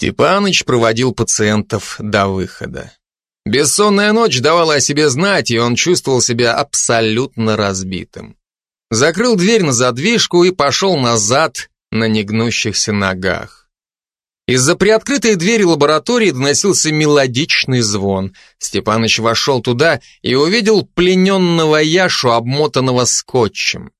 Степаныч проводил пациентов до выхода. Бессонная ночь давала о себе знать, и он чувствовал себя абсолютно разбитым. Закрыл дверь на задвижку и пошел назад на негнущихся ногах. Из-за приоткрытой двери лаборатории доносился мелодичный звон. Степаныч вошел туда и увидел плененного Яшу, обмотанного скотчем.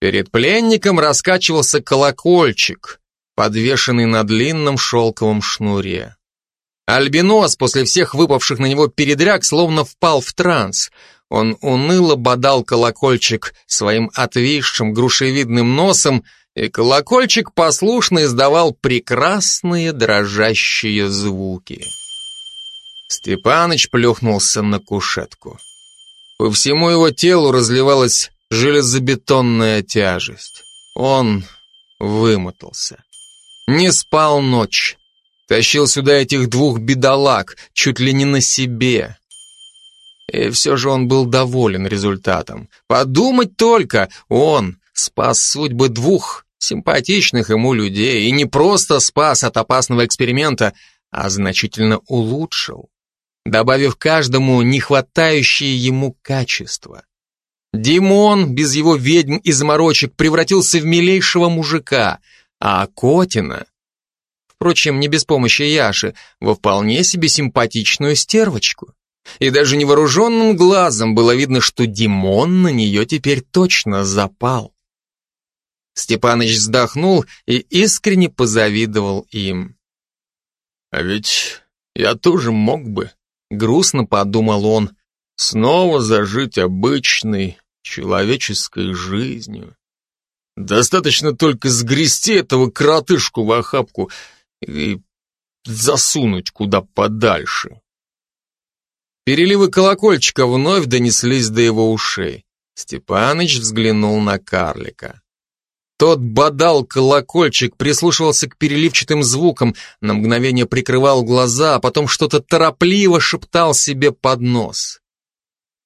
Перед пленником раскачивался колокольчик, подвешенный на длинном шелковом шнуре. Альбинос после всех выпавших на него передряг словно впал в транс. Он уныло бодал колокольчик своим отвисшим грушевидным носом, и колокольчик послушно издавал прекрасные дрожащие звуки. Степаныч плюхнулся на кушетку. По всему его телу разливалась железобетонная тяжесть. Он вымотался. Не спал ночь. Тащил сюда этих двух бедолаг, чуть ли не на себе. И все же он был доволен результатом. Подумать только, он спас судьбы двух симпатичных ему людей и не просто спас от опасного эксперимента, а значительно улучшил, добавив каждому нехватающие ему качества. Димон без его ведьм и заморочек превратился в милейшего мужика, а Котина впрочем, не без помощи Яши, во вполне себе симпатичную стервочку. И даже невооруженным глазом было видно, что Димон на нее теперь точно запал. Степаныч вздохнул и искренне позавидовал им. «А ведь я тоже мог бы», — грустно подумал он, «снова зажить обычной человеческой жизнью. Достаточно только сгрести этого кротышку в охапку и засунуть куда подальше. Переливы колокольчика вновь донеслись до его ушей. Степаныч взглянул на карлика. Тот бодал колокольчик, прислушивался к переливчатым звукам, на мгновение прикрывал глаза, а потом что-то торопливо шептал себе под нос.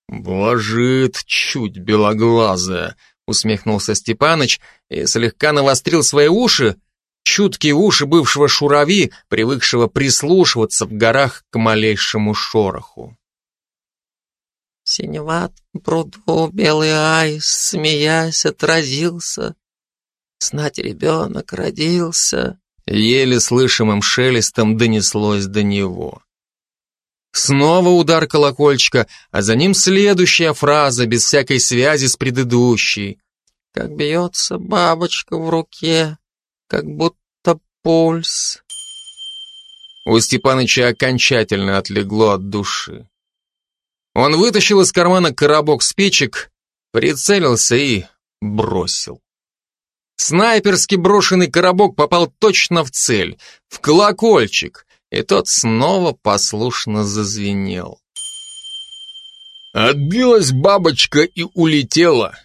«Блажит чуть белоглазая», — усмехнулся Степаныч и слегка навострил свои уши, чуткие уши бывшего шурави, привыкшего прислушиваться в горах к малейшему шороху. Синеват пруду белый айс, смеясь, отразился. Знать ребенок родился. Еле слышимым шелестом донеслось до него. Снова удар колокольчика, а за ним следующая фраза, без всякой связи с предыдущей. Как бьется бабочка в руке, как будто пульс. У Степаныча окончательно отлегло от души. Он вытащил из кармана коробок спичек, прицелился и бросил. Снайперски брошенный коробок попал точно в цель, в колокольчик, и тот снова послушно зазвенел. Отбилась бабочка и улетела,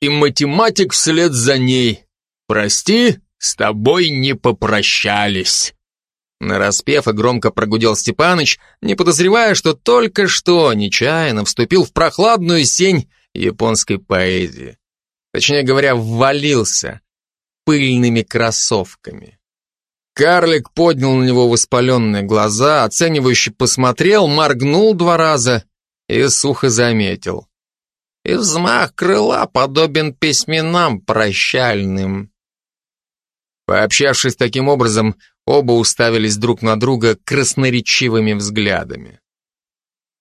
и математик вслед за ней. Прости, с тобой не попрощались. Нараспев и громко прогудел Степаныч, не подозревая, что только что нечаянно вступил в прохладную сень японской поэзии. Точнее говоря, ввалился пыльными кроссовками. Карлик поднял на него воспаленные глаза, оценивающе посмотрел, моргнул два раза и сухо заметил. И взмах крыла подобен письменам прощальным. Пообщавшись таким образом, оба уставились друг на друга красноречивыми взглядами.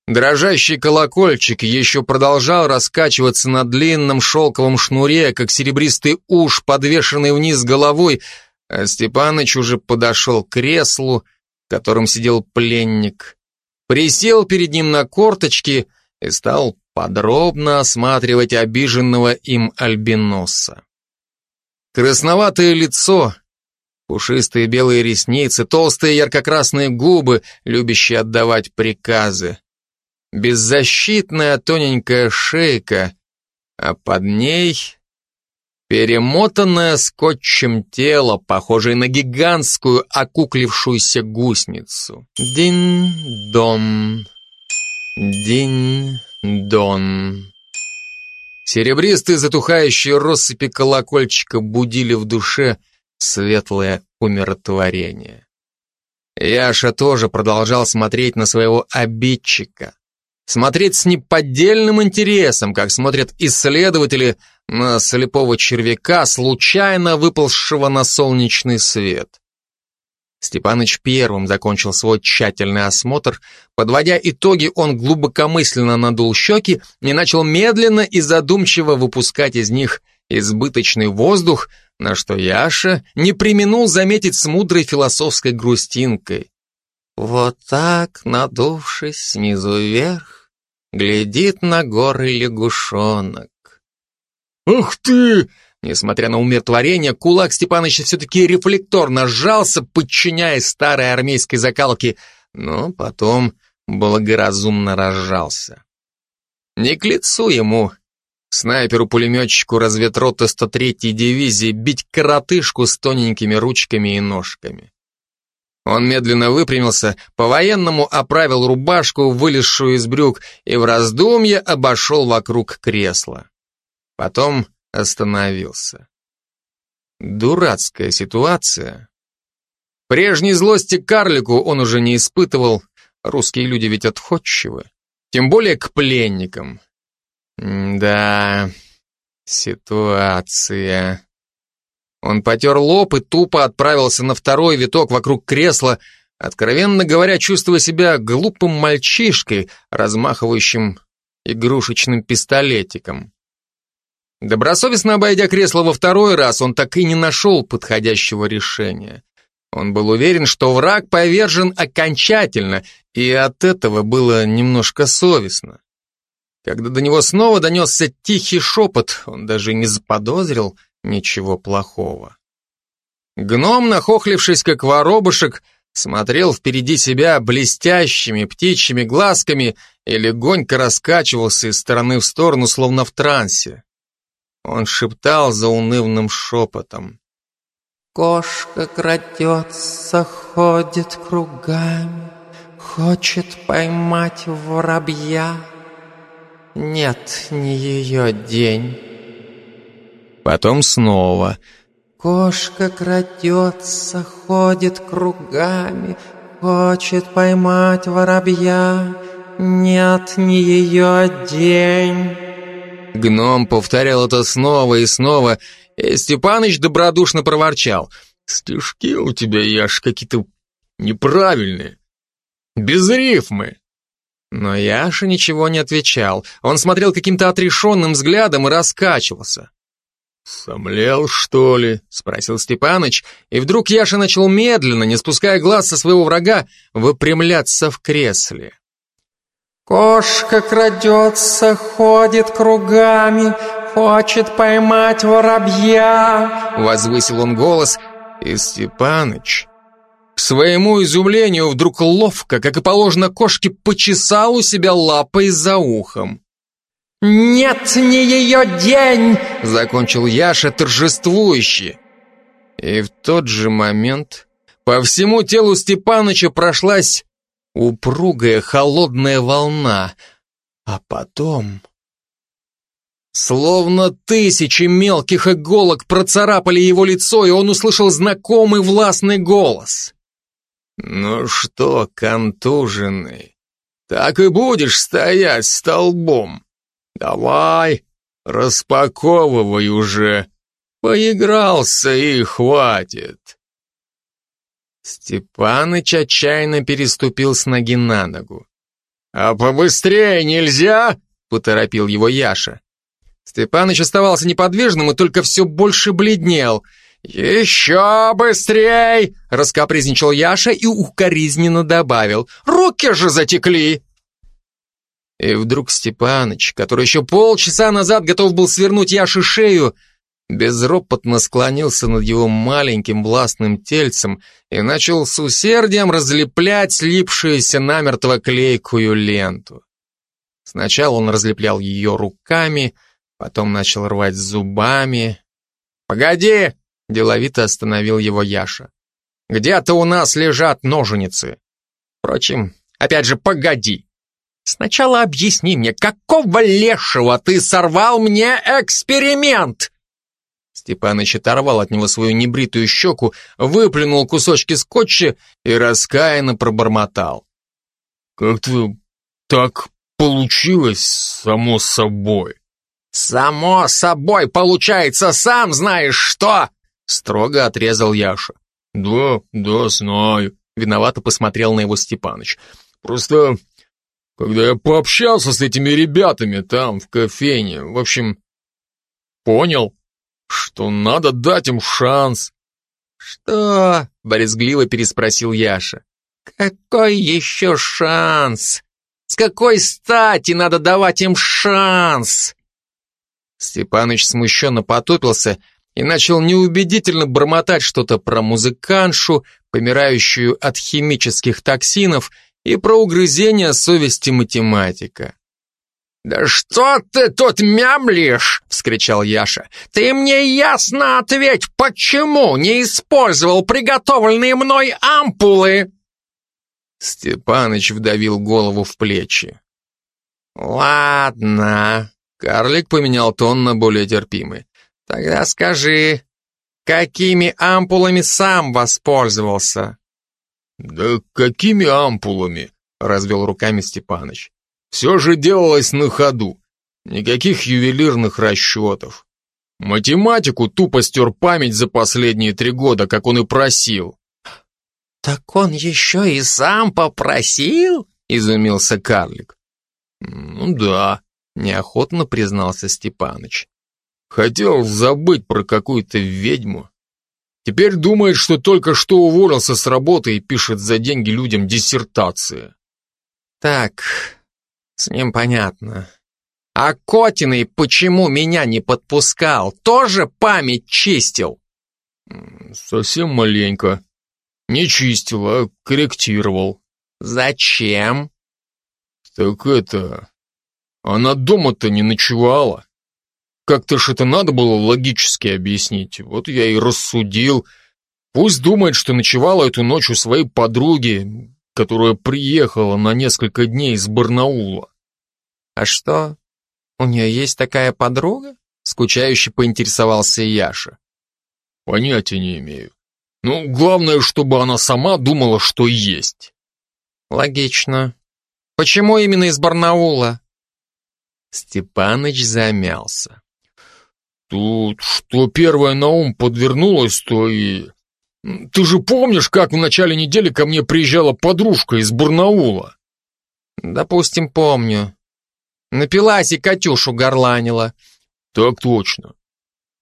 Дрожащий колокольчик еще продолжал раскачиваться на длинном шелковом шнуре, как серебристый уж, подвешенный вниз головой, а Степаныч уже подошел к креслу, в котором сидел пленник, присел перед ним на корточки и стал подробно осматривать обиженного им альбиноса. Красноватое лицо, пушистые белые ресницы, толстые ярко-красные губы, любящие отдавать приказы. Беззащитная тоненькая шейка, а под ней перемотанное скотчем тело, похожее на гигантскую окуклившуюся гусеницу. Дин-дон, дин-дон. Серебристые затухающие россыпи колокольчика будили в душе светлое умиротворение. Яша тоже продолжал смотреть на своего обидчика. Смотреть с неподдельным интересом, как смотрят исследователи на слепого червяка, случайно выползшего на солнечный свет. Степаныч первым закончил свой тщательный осмотр. Подводя итоги, он глубокомысленно надул щеки и начал медленно и задумчиво выпускать из них избыточный воздух, на что Яша не применул заметить с мудрой философской грустинкой. Вот так, надувшись снизу вверх, глядит на горы лягушонок. «Ух ты!» Несмотря на умиротворение, кулак Степаныча все-таки рефлекторно сжался, подчиняясь старой армейской закалке, но потом благоразумно разжался. Не к лицу ему, снайперу-пулеметчику разведроты 103-й дивизии, бить коротышку с тоненькими ручками и ножками. Он медленно выпрямился, по-военному оправил рубашку, вылезшую из брюк, и в раздумье обошел вокруг кресла. Потом остановился. Дурацкая ситуация. Прежней злости карлику он уже не испытывал, русские люди ведь отходчивы, тем более к пленникам. да, ситуация. Он потер лоб и тупо отправился на второй виток вокруг кресла, откровенно говоря, чувствуя себя глупым мальчишкой, размахивающим игрушечным пистолетиком. Добросовестно обойдя кресло во второй раз, он так и не нашел подходящего решения. Он был уверен, что враг повержен окончательно, и от этого было немножко совестно. Когда до него снова донесся тихий шепот, он даже не заподозрил ничего плохого. Гном, нахохлившись как воробушек, смотрел впереди себя блестящими птичьими глазками и легонько раскачивался из стороны в сторону, словно в трансе. Он шептал за унывным шепотом. Кошка крадется, ходит кругами, Хочет поймать воробья. Нет, не ее день. Потом снова. Кошка крадется, ходит кругами, Хочет поймать воробья. Нет, не ее день. Гном повторял это снова и снова, и Степаныч добродушно проворчал. «Стишки у тебя, Яш, какие-то неправильные, без рифмы». Но Яша ничего не отвечал. Он смотрел каким-то отрешенным взглядом и раскачивался. «Сомлел, что ли?» — спросил Степаныч, и вдруг Яша начал медленно, не спуская глаз со своего врага, выпрямляться в кресле. Кошка крадется, ходит кругами, хочет поймать воробья. Возвысил он голос, и Степаныч, к своему изумлению, вдруг ловко, как и положено кошке, почесал у себя лапой за ухом. «Нет, не ее день!» — закончил Яша торжествующе. И в тот же момент по всему телу Степаныча прошлась упругая холодная волна, а потом... Словно тысячи мелких иголок процарапали его лицо, и он услышал знакомый властный голос. «Ну что, контуженный, так и будешь стоять столбом? Давай, распаковывай уже. Поигрался и хватит». Степаныч отчаянно переступил с ноги на ногу. «А побыстрее нельзя?» — поторопил его Яша. Степаныч оставался неподвижным и только все больше бледнел. «Еще быстрей!» — раскапризничал Яша и укоризненно добавил. «Руки же затекли!» И вдруг Степаныч, который еще полчаса назад готов был свернуть Яше шею, безропотно склонился над его маленьким властным тельцем и начал с усердием разлеплять слипшуюся намертво клейкую ленту. Сначала он разлеплял ее руками, потом начал рвать зубами. «Погоди!» — деловито остановил его Яша. «Где-то у нас лежат ноженицы. Впрочем, опять же, погоди. Сначала объясни мне, какого лешего ты сорвал мне эксперимент?» Степаныч оторвал от него свою небритую щеку, выплюнул кусочки скотча и раскаянно пробормотал. «Как-то так получилось само собой». «Само собой получается, сам знаешь что!» Строго отрезал Яша. «Да, да, знаю», — виновато посмотрел на его Степаныч. «Просто, когда я пообщался с этими ребятами там, в кофейне, в общем, понял, что надо дать им шанс». «Что?» — борезгливо переспросил Яша. «Какой еще шанс? С какой стати надо давать им шанс?» Степаныч смущенно потупился и начал неубедительно бормотать что-то про музыканшу, помирающую от химических токсинов, и про угрызение совести математика. «Да что ты тут мямлишь?» — вскричал Яша. «Ты мне ясно ответь, почему не использовал приготовленные мной ампулы?» Степаныч вдавил голову в плечи. «Ладно», — карлик поменял тон на более терпимый. «Тогда скажи, какими ампулами сам воспользовался?» «Да какими ампулами?» — развел руками Степаныч. «Все же делалось на ходу. Никаких ювелирных расчетов. Математику тупо стер память за последние три года, как он и просил». «Так он еще и сам попросил?» — изумился карлик. «Ну да», — неохотно признался Степаныч. Хотел забыть про какую-то ведьму. Теперь думает, что только что уволился с работы и пишет за деньги людям диссертации. Так, с ним понятно. А Котиный почему меня не подпускал? Тоже память чистил? Совсем маленько. Не чистил, а корректировал. Зачем? Так это... Она дома-то не ночевала. Как-то ж это надо было логически объяснить. Вот я и рассудил. Пусть думает, что ночевала эту ночь у своей подруги, которая приехала на несколько дней из Барнаула. А что, у нее есть такая подруга? Скучающе поинтересовался Яша. Понятия не имею. Ну, главное, чтобы она сама думала, что есть. Логично. Почему именно из Барнаула? Степаныч замялся. Тут что первое на ум подвернулось, то и... Ты же помнишь, как в начале недели ко мне приезжала подружка из Барнаула? Допустим, помню. Напилась и Катюшу горланила. Так точно.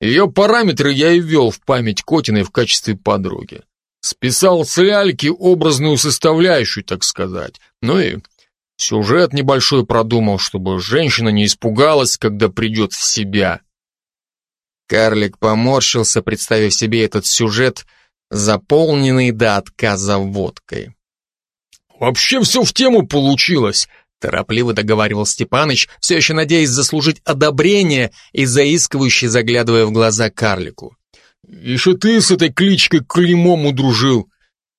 Ее параметры я и ввел в память Котиной в качестве подруги. Списал с ляльки образную составляющую, так сказать. Ну и сюжет небольшой продумал, чтобы женщина не испугалась, когда придет в себя. Карлик поморщился, представив себе этот сюжет, заполненный до отказа водкой. «Вообще все в тему получилось», торопливо договаривал Степаныч, все еще надеясь заслужить одобрение и заискивающе заглядывая в глаза карлику. «Еще ты с этой кличкой Клеймом удружил.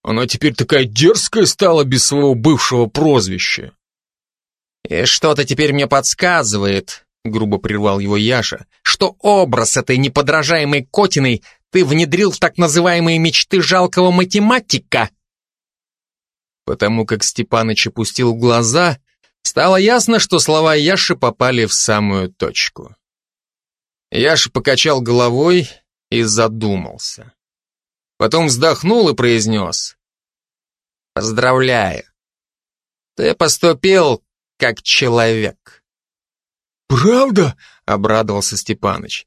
Она теперь такая дерзкая стала без своего бывшего прозвища». «И что-то теперь мне подсказывает», грубо прервал его Яша, что образ этой неподражаемой Котиной ты внедрил в так называемые мечты жалкого математика. Потому как Степаныч опустил глаза, стало ясно, что слова Яши попали в самую точку. Яша покачал головой и задумался. Потом вздохнул и произнес. «Поздравляю. Ты поступил как человек». «Правда?» — обрадовался Степаныч.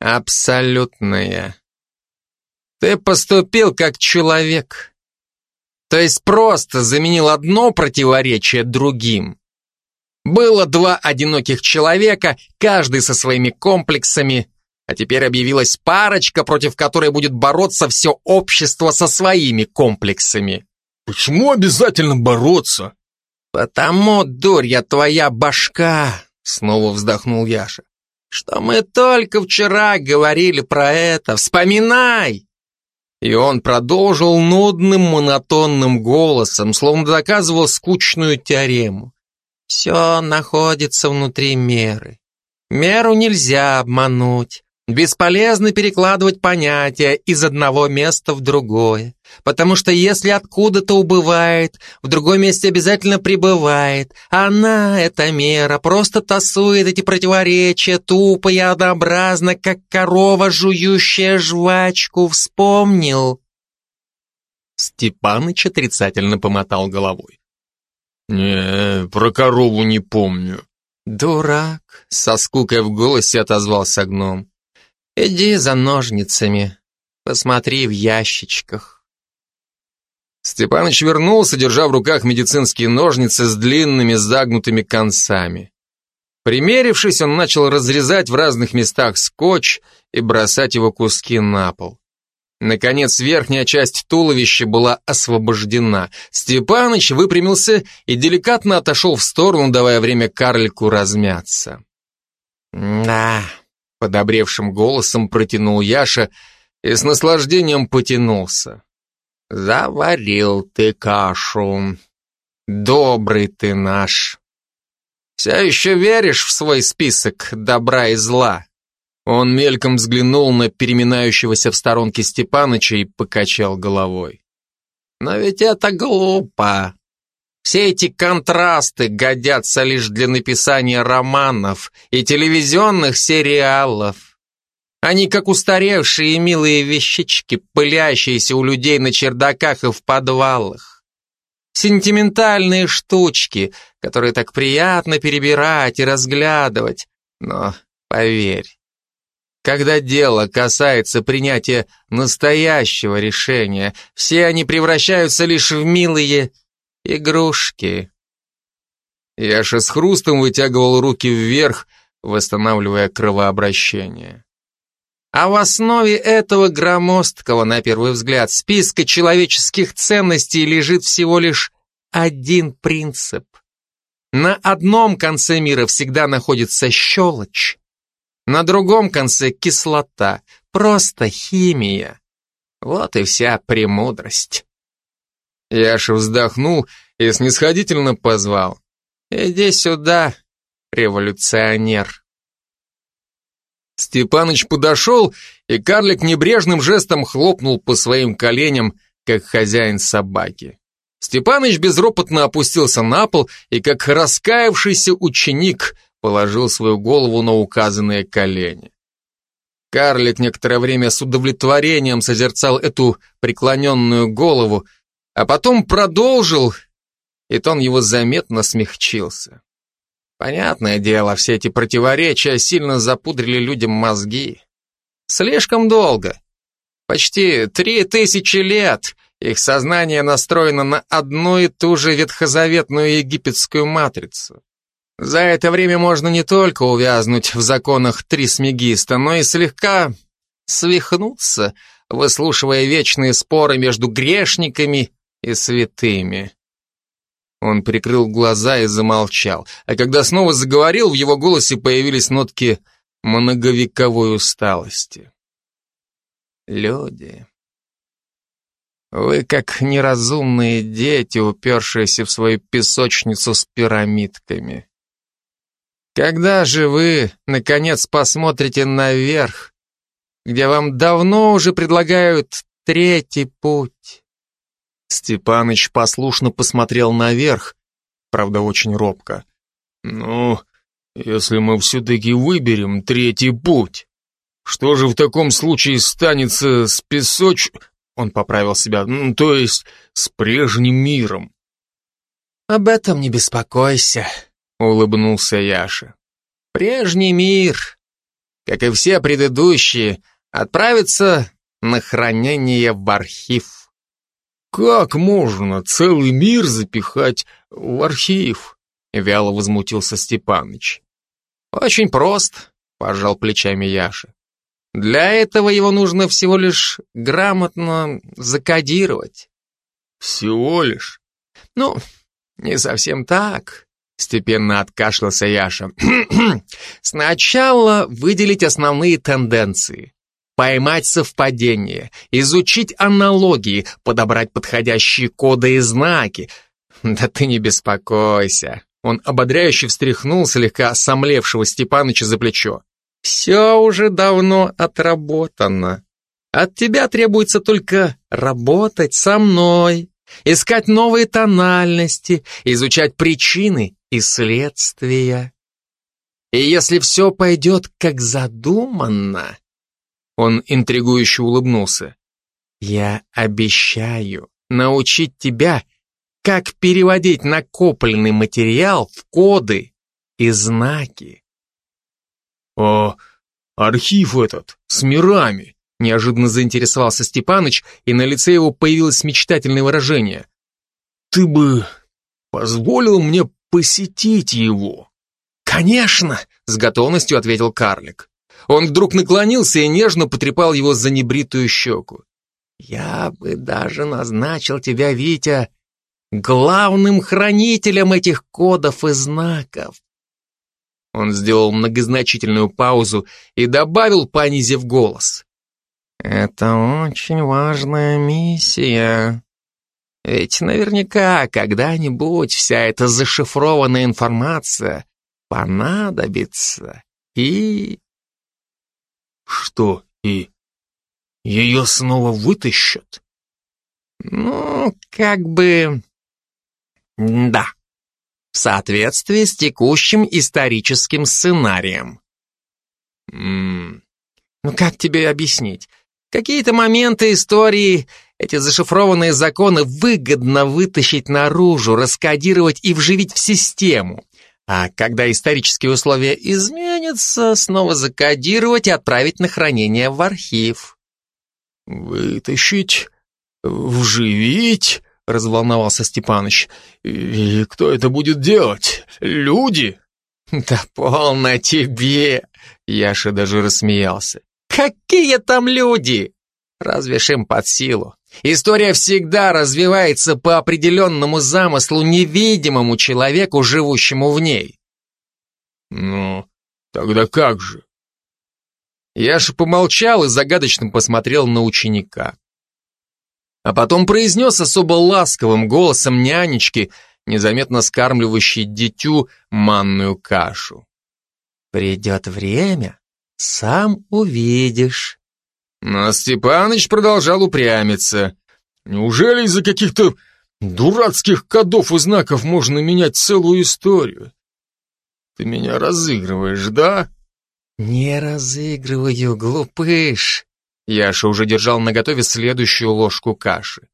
«Абсолютная. Ты поступил как человек. То есть просто заменил одно противоречие другим. Было два одиноких человека, каждый со своими комплексами, а теперь объявилась парочка, против которой будет бороться все общество со своими комплексами. Почему обязательно бороться? Потому, дурья, твоя башка Снова вздохнул Яша. Что мы только вчера говорили про это. Вспоминай! И он продолжил нудным, монотонным голосом, словно доказывал скучную теорему. Все находится внутри меры. Меру нельзя обмануть. Бесполезно перекладывать понятия из одного места в другое, потому что если откуда-то убывает, в другом месте обязательно прибывает. Она, эта мера, просто тасует эти противоречия тупо и однообразно, как корова, жующая жвачку. Вспомнил? Степаныч отрицательно помотал головой. «Не, про корову не помню». «Дурак!» — со скукой в голосе отозвался гном. Иди за ножницами, посмотри в ящичках. Степаныч вернулся, держа в руках медицинские ножницы с длинными загнутыми концами. Примерившись, он начал разрезать в разных местах скотч и бросать его куски на пол. Наконец, верхняя часть туловища была освобождена. Степаныч выпрямился и деликатно отошел в сторону, давая время карлику размяться. «Да, Подобревшим голосом протянул Яша и с наслаждением потянулся. «Заварил ты кашу. Добрый ты наш. Все еще веришь в свой список добра и зла?» Он мельком взглянул на переминающегося в сторонке Степаныча и покачал головой. «Но ведь это глупо. Все эти контрасты годятся лишь для написания романов и телевизионных сериалов. Они как устаревшие милые вещички, пылящиеся у людей на чердаках и в подвалах. Сентиментальные штучки, которые так приятно перебирать и разглядывать. Но поверь, когда дело касается принятия настоящего решения, все они превращаются лишь в милые Игрушки. Яша с хрустом вытягивал руки вверх, восстанавливая кровообращение. А в основе этого громоздкого, на первый взгляд, списка человеческих ценностей лежит всего лишь один принцип. На одном конце мира всегда находится щелочь, на другом конце кислота, просто химия. Вот и вся премудрость. Яша вздохнул и снисходительно позвал. «Иди сюда, революционер». Степаныч подошел, и карлик небрежным жестом хлопнул по своим коленям, как хозяин собаки. Степаныч безропотно опустился на пол и, как раскаявшийся ученик, положил свою голову на указанные колени. Карлик некоторое время с удовлетворением созерцал эту преклоненную голову, а потом продолжил, и тон его заметно смягчился. Понятное дело, все эти противоречия сильно запудрили людям мозги. Слишком долго. Почти три тысячи лет их сознание настроено на одну и ту же ветхозаветную египетскую матрицу. За это время можно не только увязнуть в законах Трисмегиста, но и слегка свихнуться, выслушивая вечные споры между грешниками и святыми. Он прикрыл глаза и замолчал, а когда снова заговорил, в его голосе появились нотки многовековой усталости. Люди, вы как неразумные дети, упершиеся в свою песочницу с пирамидками. Когда же вы, наконец, посмотрите наверх, где вам давно уже предлагают третий путь? Степаныч послушно посмотрел наверх, правда, очень робко. «Ну, если мы все-таки выберем третий путь, что же в таком случае станется с песоч...» Он поправил себя, ну, то есть с прежним миром. «Об этом не беспокойся», — улыбнулся Яша. «Прежний мир, как и все предыдущие, отправится на хранение в архив». «Как можно целый мир запихать в архив?» Вяло возмутился Степаныч. «Очень просто», — пожал плечами Яша. «Для этого его нужно всего лишь грамотно закодировать». «Всего лишь?» «Ну, не совсем так», — степенно откашлялся Яша. «Сначала выделить основные тенденции поймать совпадения, изучить аналогии, подобрать подходящие коды и знаки. Да ты не беспокойся. Он ободряюще встряхнул слегка сомлевшего Степаныча за плечо. Все уже давно отработано. От тебя требуется только работать со мной, искать новые тональности, изучать причины и следствия. И если все пойдет как задуманно, он интригующе улыбнулся, я обещаю научить тебя, как переводить накопленный материал в коды и знаки. «А архив этот, с мирами?» Неожиданно заинтересовался Степаныч, и на лице его появилось мечтательное выражение. «Ты бы позволил мне посетить его?» «Конечно!» — с готовностью ответил карлик. Он вдруг наклонился и нежно потрепал его за небритую щеку. «Я бы даже назначил тебя, Витя, главным хранителем этих кодов и знаков. Он сделал многозначительную паузу и добавил, понизив голос. «Это очень важная миссия. Ведь наверняка когда-нибудь вся эта зашифрованная информация понадобится и...» «Что и? Ее снова вытащат?» «Ну, как бы...» «Да», в соответствии с текущим историческим сценарием. М ну как тебе объяснить? Какие-то моменты истории, эти зашифрованные законы выгодно вытащить наружу, раскодировать и вживить в систему. А когда исторические условия изменятся, снова закодировать и отправить на хранение в архив. Вытащить, вживить, разволновался Степаныч. «И кто это будет делать? Люди?» «Да полно тебе!» Яша даже рассмеялся. «Какие там люди? Разве ж им под силу? История всегда развивается по определенному замыслу, невидимому человеку, живущему в ней». «Ну, тогда как же?» Яша помолчал и загадочно посмотрел на ученика а потом произнес особо ласковым голосом нянечки, незаметно скармливающей дитю манную кашу. «Придет время, сам увидишь». Но Степаныч продолжал упрямиться. «Неужели из-за каких-то дурацких кодов и знаков можно менять целую историю? Ты меня разыгрываешь, да?» «Не разыгрываю, глупыш. Яша уже держал наготове следующую ложку каши.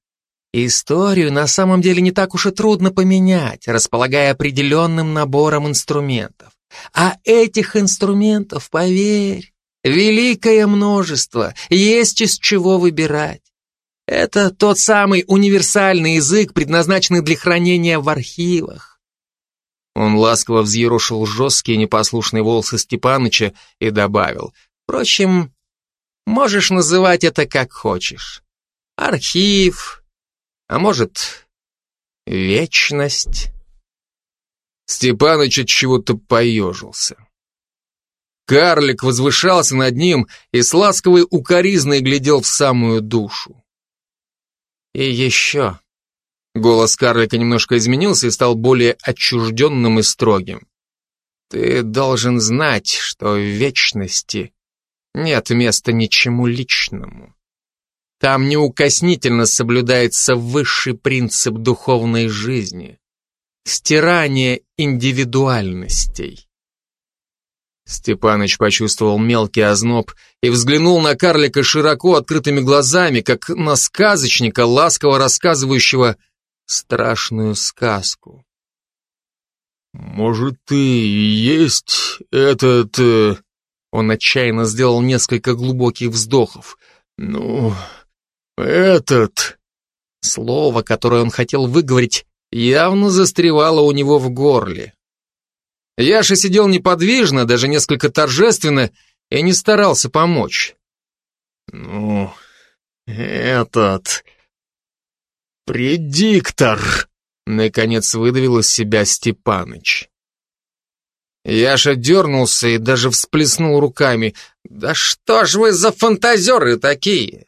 Историю на самом деле не так уж и трудно поменять, располагая определенным набором инструментов. А этих инструментов, поверь, великое множество, есть из чего выбирать. Это тот самый универсальный язык, предназначенный для хранения в архивах. Он ласково взъерошил жесткие непослушные волосы Степаныча и добавил, впрочем, Можешь называть это как хочешь. Архив, а может, вечность. Степаныч от чего-то поежился. Карлик возвышался над ним и с ласковой укоризной глядел в самую душу. И еще. Голос карлика немножко изменился и стал более отчужденным и строгим. Ты должен знать, что в вечности нет места ничему личному. Там неукоснительно соблюдается высший принцип духовной жизни — стирание индивидуальностей. Степаныч почувствовал мелкий озноб и взглянул на карлика широко открытыми глазами, как на сказочника, ласково рассказывающего страшную сказку. «Может, ты и есть этот...» э, он отчаянно сделал несколько глубоких вздохов. «Ну, этот...» Слово, которое он хотел выговорить, явно застревало у него в горле. Яша сидел неподвижно, даже несколько торжественно, и не старался помочь. «Ну, этот... предиктор...» Наконец выдавил из себя Степаныч. Яша дернулся и даже всплеснул руками. «Да что ж вы за фантазеры такие?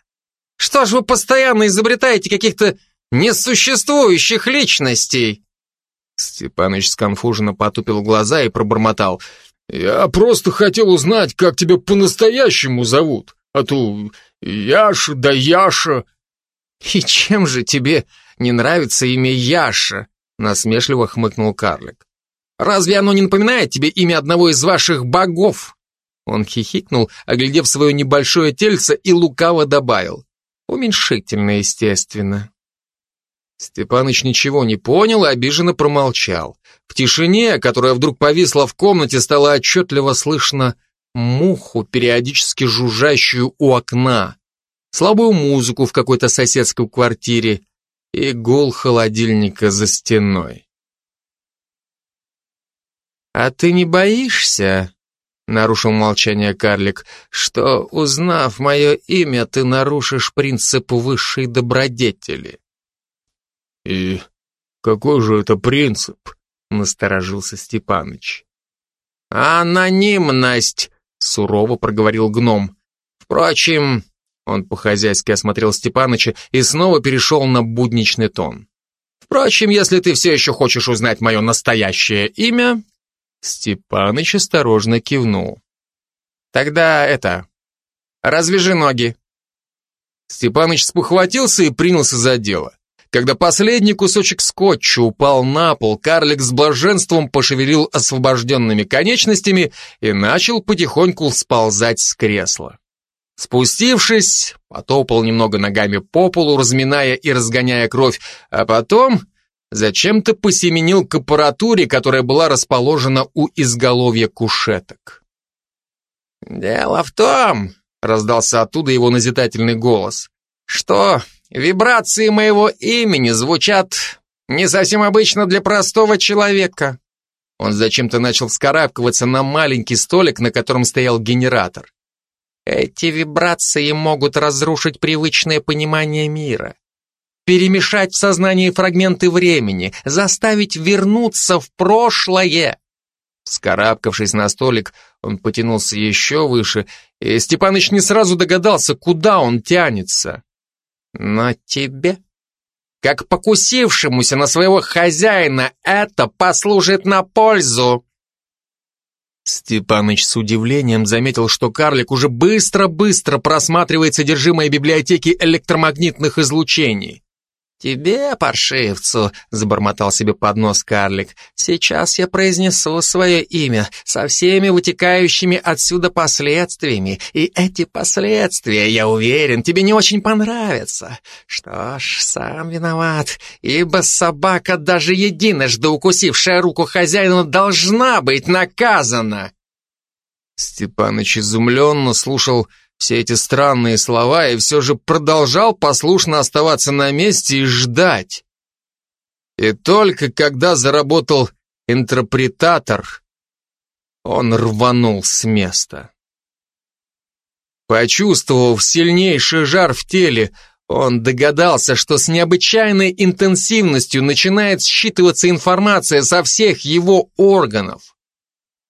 Что ж вы постоянно изобретаете каких-то несуществующих личностей?» Степаныч сконфуженно потупил глаза и пробормотал. Я просто хотел узнать, как тебя по-настоящему зовут. А то Яша да Яша. И чем же тебе не нравится имя Яша? Насмешливо хмыкнул карлик. Разве оно не напоминает тебе имя одного из ваших богов? Он хихикнул, оглядев свое небольшое тельце и лукаво добавил. Уменьшительно, естественно. Степаныч ничего не понял и обиженно промолчал. В тишине, которая вдруг повисла в комнате, стало отчетливо слышно муху, периодически жужжащую у окна, слабую музыку в какой-то соседской квартире и гул холодильника за стеной. «А ты не боишься?» — нарушил молчание карлик, «что, узнав мое имя, ты нарушишь принцип высшей добродетели?» «И какой же это принцип?» — насторожился Степаныч. «Анонимность!» — сурово проговорил гном. «Впрочем...» — он по-хозяйски осмотрел Степаныча и снова перешел на будничный тон. «Впрочем, если ты все еще хочешь узнать мое настоящее имя...» Степаныч осторожно кивнул. «Тогда это... Развяжи ноги». Степаныч спохватился и принялся за дело. Когда последний кусочек скотча упал на пол, карлик с блаженством пошевелил освобожденными конечностями и начал потихоньку сползать с кресла. Спустившись, потопал немного ногами по полу, разминая и разгоняя кровь, а потом зачем-то посеменил к аппаратуре, которая была расположена у изголовья кушеток. «Дело в том», — раздался оттуда его назидательный голос, «что Вибрации моего имени звучат не совсем обычно для простого человека. Он зачем-то начал вскарабкиваться на маленький столик, на котором стоял генератор. Эти вибрации могут разрушить привычное понимание мира, перемешать в сознании фрагменты времени, заставить вернуться в прошлое. Вскарабкавшись на столик, он потянулся еще выше, и Степаныч не сразу догадался, куда он тянется. Но тебе, как покусившемуся на своего хозяина, это послужит на пользу. Степаныч с удивлением заметил, что карлик уже быстро-быстро просматривает содержимое библиотеки электромагнитных излучений. «Тебе, паршивцу», — забормотал себе под нос карлик, «сейчас я произнесу свое имя со всеми вытекающими отсюда последствиями, и эти последствия, я уверен, тебе не очень понравятся. Что ж, сам виноват, ибо собака, даже единожды укусившая руку хозяина, должна быть наказана». Степаныч изумленно слушал все эти странные слова и все же продолжал послушно оставаться на месте и ждать. И только когда заработал интерпретатор, он рванул с места. Почувствовав сильнейший жар в теле, он догадался, что с необычайной интенсивностью начинает считываться информация со всех его органов.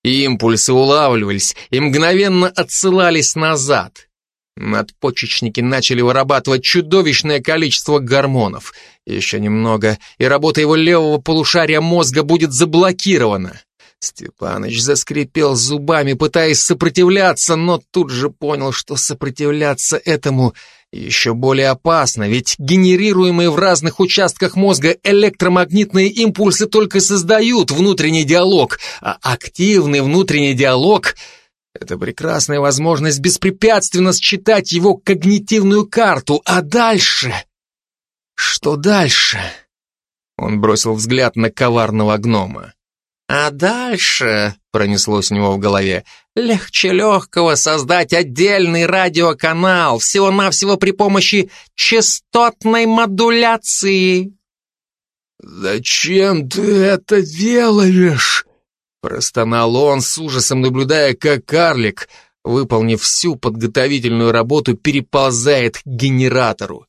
Импульсы улавливались и мгновенно отсылались назад. Надпочечники начали вырабатывать чудовищное количество гормонов. Еще немного, и работа его левого полушария мозга будет заблокирована. Степаныч заскрипел зубами, пытаясь сопротивляться, но тут же понял, что сопротивляться этому еще более опасно, ведь генерируемые в разных участках мозга электромагнитные импульсы только создают внутренний диалог, а активный внутренний диалог — это прекрасная возможность беспрепятственно считать его когнитивную карту, а дальше... Что дальше? Он бросил взгляд на коварного гнома. А дальше, пронеслось у него в голове, легче легкого создать отдельный радиоканал, всего-навсего при помощи частотной модуляции. «Зачем ты это делаешь?» Простонал он с ужасом, наблюдая, как карлик, выполнив всю подготовительную работу, переползает к генератору.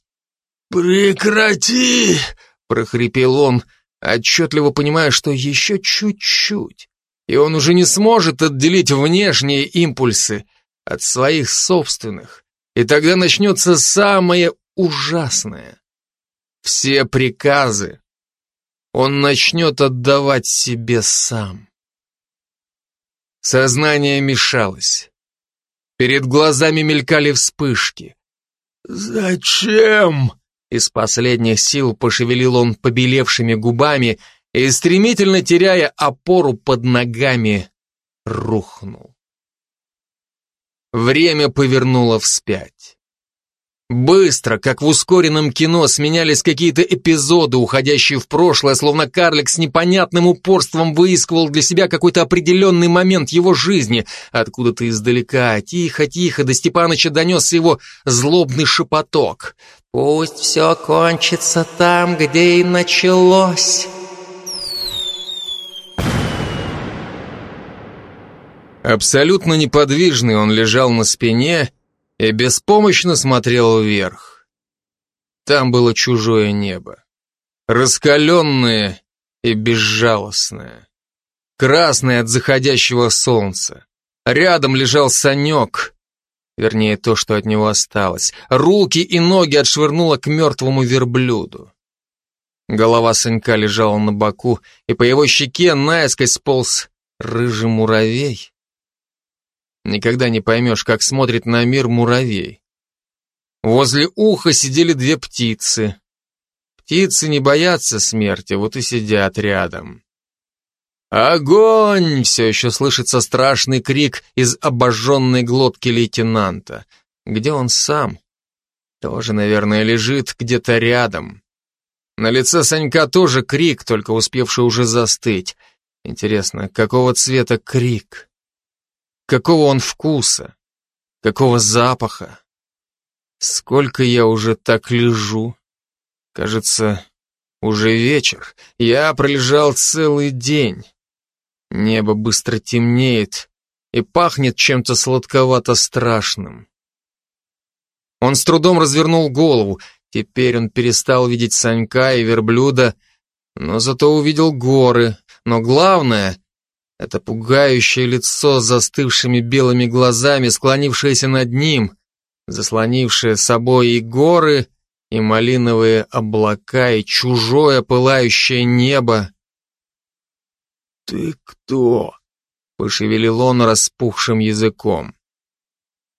«Прекрати!» — прохрипел он, отчетливо понимая, что еще чуть-чуть, и он уже не сможет отделить внешние импульсы от своих собственных, и тогда начнется самое ужасное. Все приказы он начнет отдавать себе сам. Сознание мешалось. Перед глазами мелькали вспышки. «Зачем?» Из последних сил пошевелил он побелевшими губами и, стремительно теряя опору под ногами, рухнул. Время повернуло вспять. Быстро, как в ускоренном кино, сменялись какие-то эпизоды, уходящие в прошлое, словно карлик с непонятным упорством выискивал для себя какой-то определенный момент его жизни. Откуда-то издалека, тихо-тихо, до Степаныча донесся его злобный шепоток. «Пусть все кончится там, где и началось». Абсолютно неподвижный он лежал на спине и беспомощно смотрел вверх. Там было чужое небо, раскаленное и безжалостное, красное от заходящего солнца. Рядом лежал Санек, вернее, то, что от него осталось. Руки и ноги отшвырнуло к мертвому верблюду. Голова Санька лежала на боку, и по его щеке наискось сполз рыжий муравей. Никогда не поймешь, как смотрит на мир муравей. Возле уха сидели две птицы. Птицы не боятся смерти, вот и сидят рядом. «Огонь!» — все еще слышится страшный крик из обожженной глотки лейтенанта. Где он сам? Тоже, наверное, лежит где-то рядом. На лице Санька тоже крик, только успевший уже застыть. Интересно, какого цвета крик? Какого он вкуса? Какого запаха? Сколько я уже так лежу? Кажется, уже вечер. Я пролежал целый день. Небо быстро темнеет и пахнет чем-то сладковато-страшным. Он с трудом развернул голову. Теперь он перестал видеть Санька и верблюда, но зато увидел горы. Но главное, это пугающее лицо с застывшими белыми глазами, склонившееся над ним, заслонившее собой и горы, и малиновые облака, и чужое пылающее небо. «Ты кто?» — пошевелил он распухшим языком.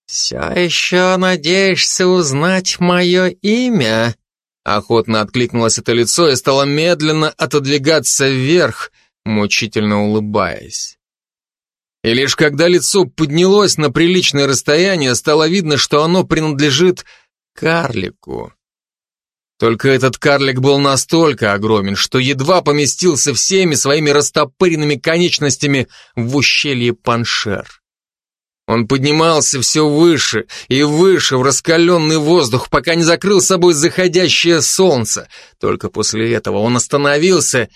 «Все еще надеешься узнать мое имя?» Охотно откликнулось это лицо и стало медленно отодвигаться вверх, мучительно улыбаясь. И лишь когда лицо поднялось на приличное расстояние, стало видно, что оно принадлежит карлику. Только этот карлик был настолько огромен, что едва поместился всеми своими растопыренными конечностями в ущелье Паншер. Он поднимался все выше и выше в раскаленный воздух, пока не закрыл собой заходящее солнце. Только после этого он остановился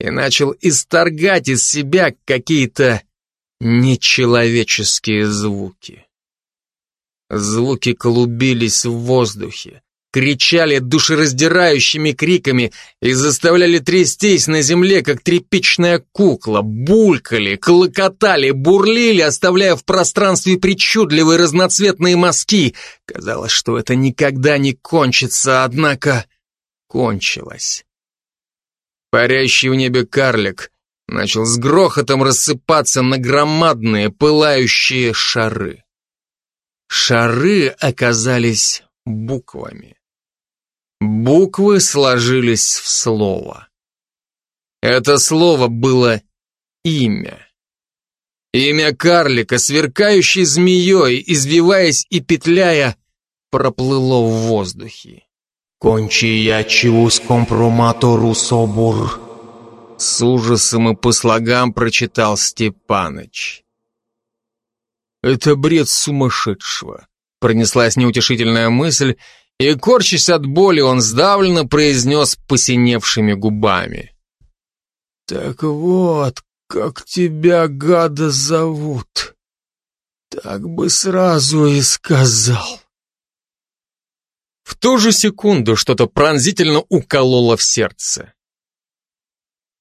и начал исторгать из себя какие-то нечеловеческие звуки. Звуки клубились в воздухе, кричали душераздирающими криками и заставляли трястись на земле, как тряпичная кукла, булькали, клокотали, бурлили, оставляя в пространстве причудливые разноцветные мазки. Казалось, что это никогда не кончится, однако кончилось. Парящий в небе карлик начал с грохотом рассыпаться на громадные пылающие шары. Шары оказались буквами. Буквы сложились в слово. Это слово было имя. Имя карлика, сверкающей змеей, извиваясь и петляя, проплыло в воздухе. «Кончиячиус компроматору собор», — с ужасом и по слогам прочитал Степаныч. «Это бред сумасшедшего», — пронеслась неутешительная мысль, и, корчась от боли, он сдавленно произнес посиневшими губами. «Так вот, как тебя, гада, зовут. Так бы сразу и сказал». В ту же секунду что-то пронзительно укололо в сердце.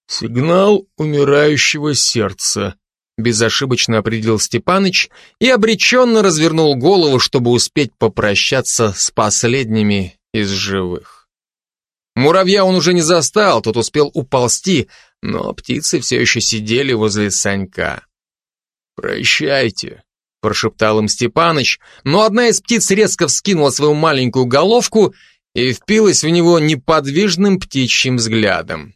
«Сигнал умирающего сердца», — безошибочно определил Степаныч и обреченно развернул голову, чтобы успеть попрощаться с последними из живых. Муравья он уже не застал, тот успел уползти, но птицы все еще сидели возле Санька. «Прощайте», — прошептал им Степаныч, но одна из птиц резко вскинула свою маленькую головку и впилась в него неподвижным птичьим взглядом.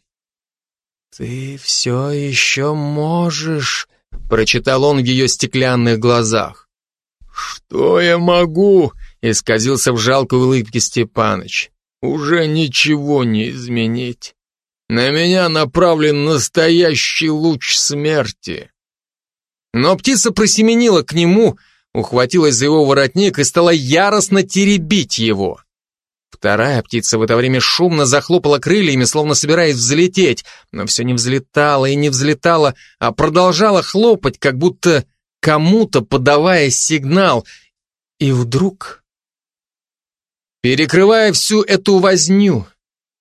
«Ты все еще можешь», — прочитал он в ее стеклянных глазах. «Что я могу?» — исказился в жалкой улыбке Степаныч. «Уже ничего не изменить. На меня направлен настоящий луч смерти». Но птица просеменила к нему, ухватилась за его воротник и стала яростно теребить его. Вторая птица в это время шумно захлопала крыльями, словно собираясь взлететь, но все не взлетала и не взлетала, а продолжала хлопать, как будто кому-то подавая сигнал. И вдруг, перекрывая всю эту возню,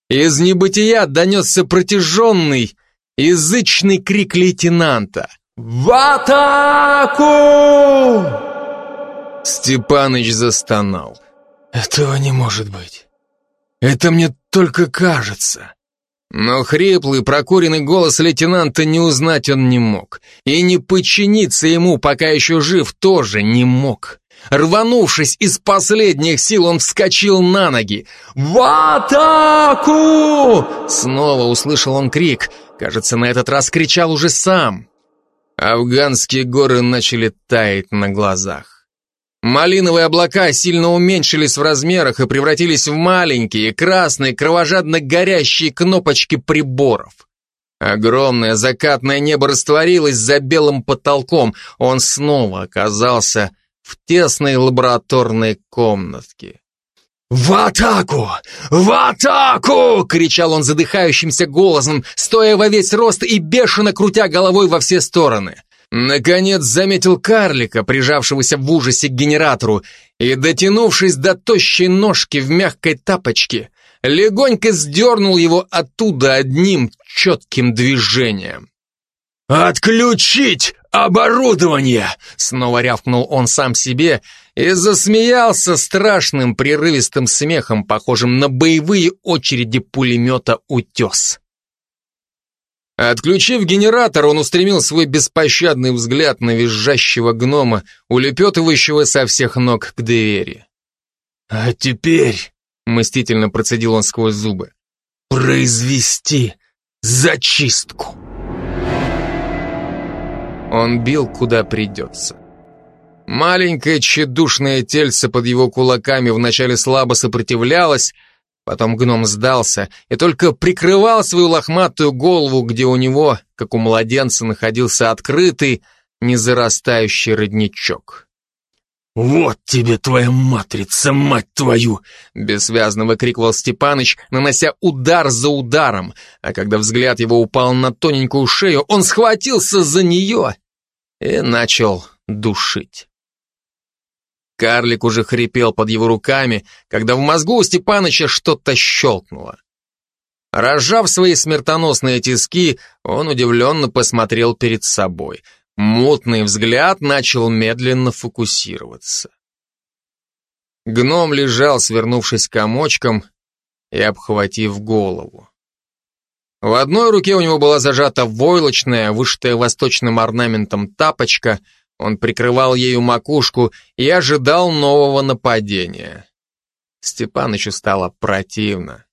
из небытия донесся протяженный, язычный крик лейтенанта. «В атаку!» Степаныч застонал. «Этого не может быть. Это мне только кажется». Но хриплый, прокуренный голос лейтенанта не узнать он не мог. И не подчиниться ему, пока еще жив, тоже не мог. Рванувшись из последних сил, он вскочил на ноги. «В атаку!» Снова услышал он крик. Кажется, на этот раз кричал уже сам. Афганские горы начали таять на глазах. Малиновые облака сильно уменьшились в размерах и превратились в маленькие, красные, кровожадно горящие кнопочки приборов. Огромное закатное небо растворилось за белым потолком. Он снова оказался в тесной лабораторной комнатке. «В атаку! В атаку!» — кричал он задыхающимся голосом, стоя во весь рост и бешено крутя головой во все стороны. Наконец заметил карлика, прижавшегося в ужасе к генератору, и, дотянувшись до тощей ножки в мягкой тапочке, легонько сдернул его оттуда одним четким движением. «Отключить оборудование!» Снова рявкнул он сам себе и засмеялся страшным прерывистым смехом, похожим на боевые очереди пулемета «Утес». Отключив генератор, он устремил свой беспощадный взгляд на визжащего гнома, улепетывающего со всех ног к двери. «А теперь», — мстительно процедил он сквозь зубы, — «произвести зачистку». Он бил, куда придется. Маленькое тщедушное тельце под его кулаками вначале слабо сопротивлялось, потом гном сдался и только прикрывал свою лохматую голову, где у него, как у младенца, находился открытый, незарастающий родничок. «Вот тебе твоя матрица, мать твою!» Бессвязно выкрикивал Степаныч, нанося удар за ударом, а когда взгляд его упал на тоненькую шею, он схватился за нее и начал душить. Карлик уже хрипел под его руками, когда в мозгу у Степаныча что-то щелкнуло. Разжав свои смертоносные тиски, он удивленно посмотрел перед собой — Мутный взгляд начал медленно фокусироваться. Гном лежал, свернувшись комочком и обхватив голову. В одной руке у него была зажата войлочная, вышитая восточным орнаментом тапочка, он прикрывал ею макушку и ожидал нового нападения. Степанычу стало противно.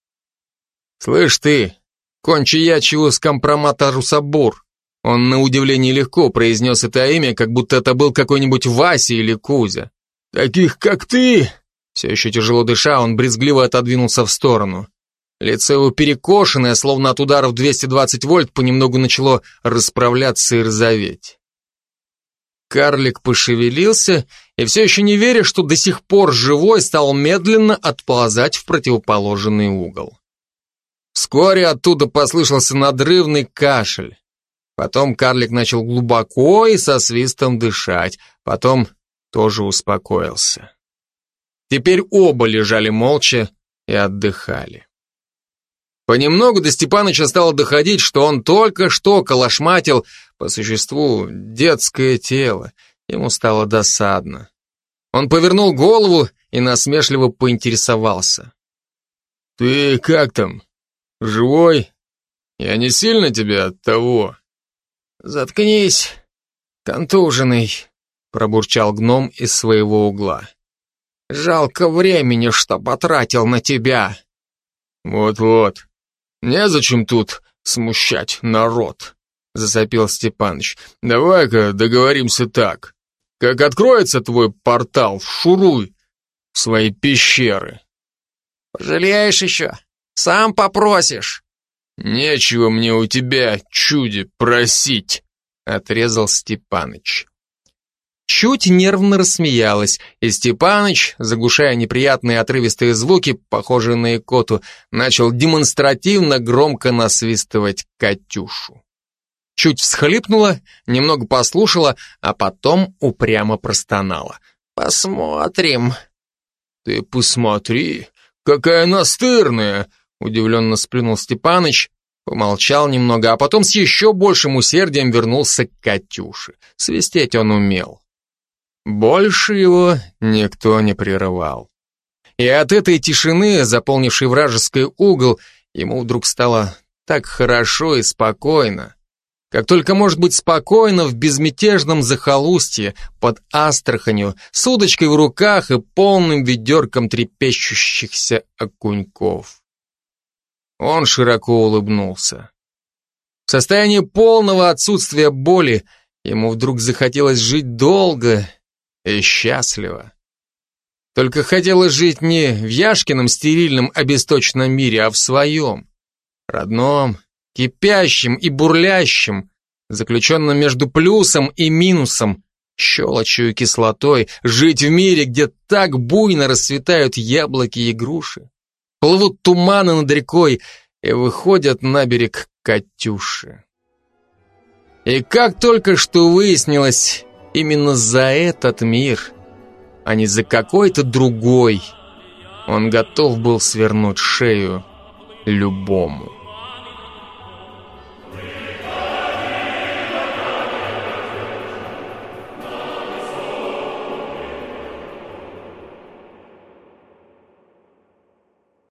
«Слышь ты, кончи я с компромата Русабур!» Он на удивление легко произнес это имя, как будто это был какой-нибудь Вася или Кузя. «Таких, как ты!» Все еще тяжело дыша, он брезгливо отодвинулся в сторону. Лицо его перекошенное, словно от ударов 220 вольт, понемногу начало расправляться и рзаветь. Карлик пошевелился и, все еще не веря, что до сих пор живой, стал медленно отползать в противоположный угол. Вскоре оттуда послышался надрывный кашель. Потом карлик начал глубоко и со свистом дышать, потом тоже успокоился. Теперь оба лежали молча и отдыхали. Понемногу до Степаныча стало доходить, что он только что колошматил по существу детское тело. Ему стало досадно. Он повернул голову и насмешливо поинтересовался. «Ты как там? Живой? Я не сильно тебя от того?» «Заткнись! Контуженный, пробурчал гном из своего угла. Жалко времени, что потратил на тебя. Вот-вот. Незачем тут смущать народ, засопил Степаныч. Давай-ка договоримся так. Как откроется твой портал, шуруй в свои пещеры. Пожалеешь еще? Сам попросишь. Нечего мне у тебя, чуди, просить, отрезал Степаныч. Чуть нервно рассмеялась, и Степаныч, заглушая неприятные отрывистые звуки, похожие на икоту, начал демонстративно громко насвистывать Катюшу. Чуть всхлипнула, немного послушала, а потом упрямо простонала. «Посмотрим». «Ты посмотри, какая настырная!» Удивленно сплюнул Степаныч, помолчал немного, а потом с еще большим усердием вернулся к Катюше. Свистеть он умел. Больше его никто не прерывал. И от этой тишины, заполнившей вражеский угол, ему вдруг стало так хорошо и спокойно. Как только может быть спокойно в безмятежном захолустье под Астраханью, с удочкой в руках и полным ведерком трепещущихся окуньков. Он широко улыбнулся. В состоянии полного отсутствия боли ему вдруг захотелось жить долго и счастливо. Только хотелось жить не в Яшкином стерильном обесточенном мире, а в своем, родном, кипящем и бурлящем, заключенном между плюсом и минусом, щелочью и кислотой, жить в мире, где так буйно расцветают яблоки и груши, плывут туманы над рекой и выходят на берег Катюши. И как только что выяснилось, именно за этот мир, а не за какой-то другой, он готов был свернуть шею любому.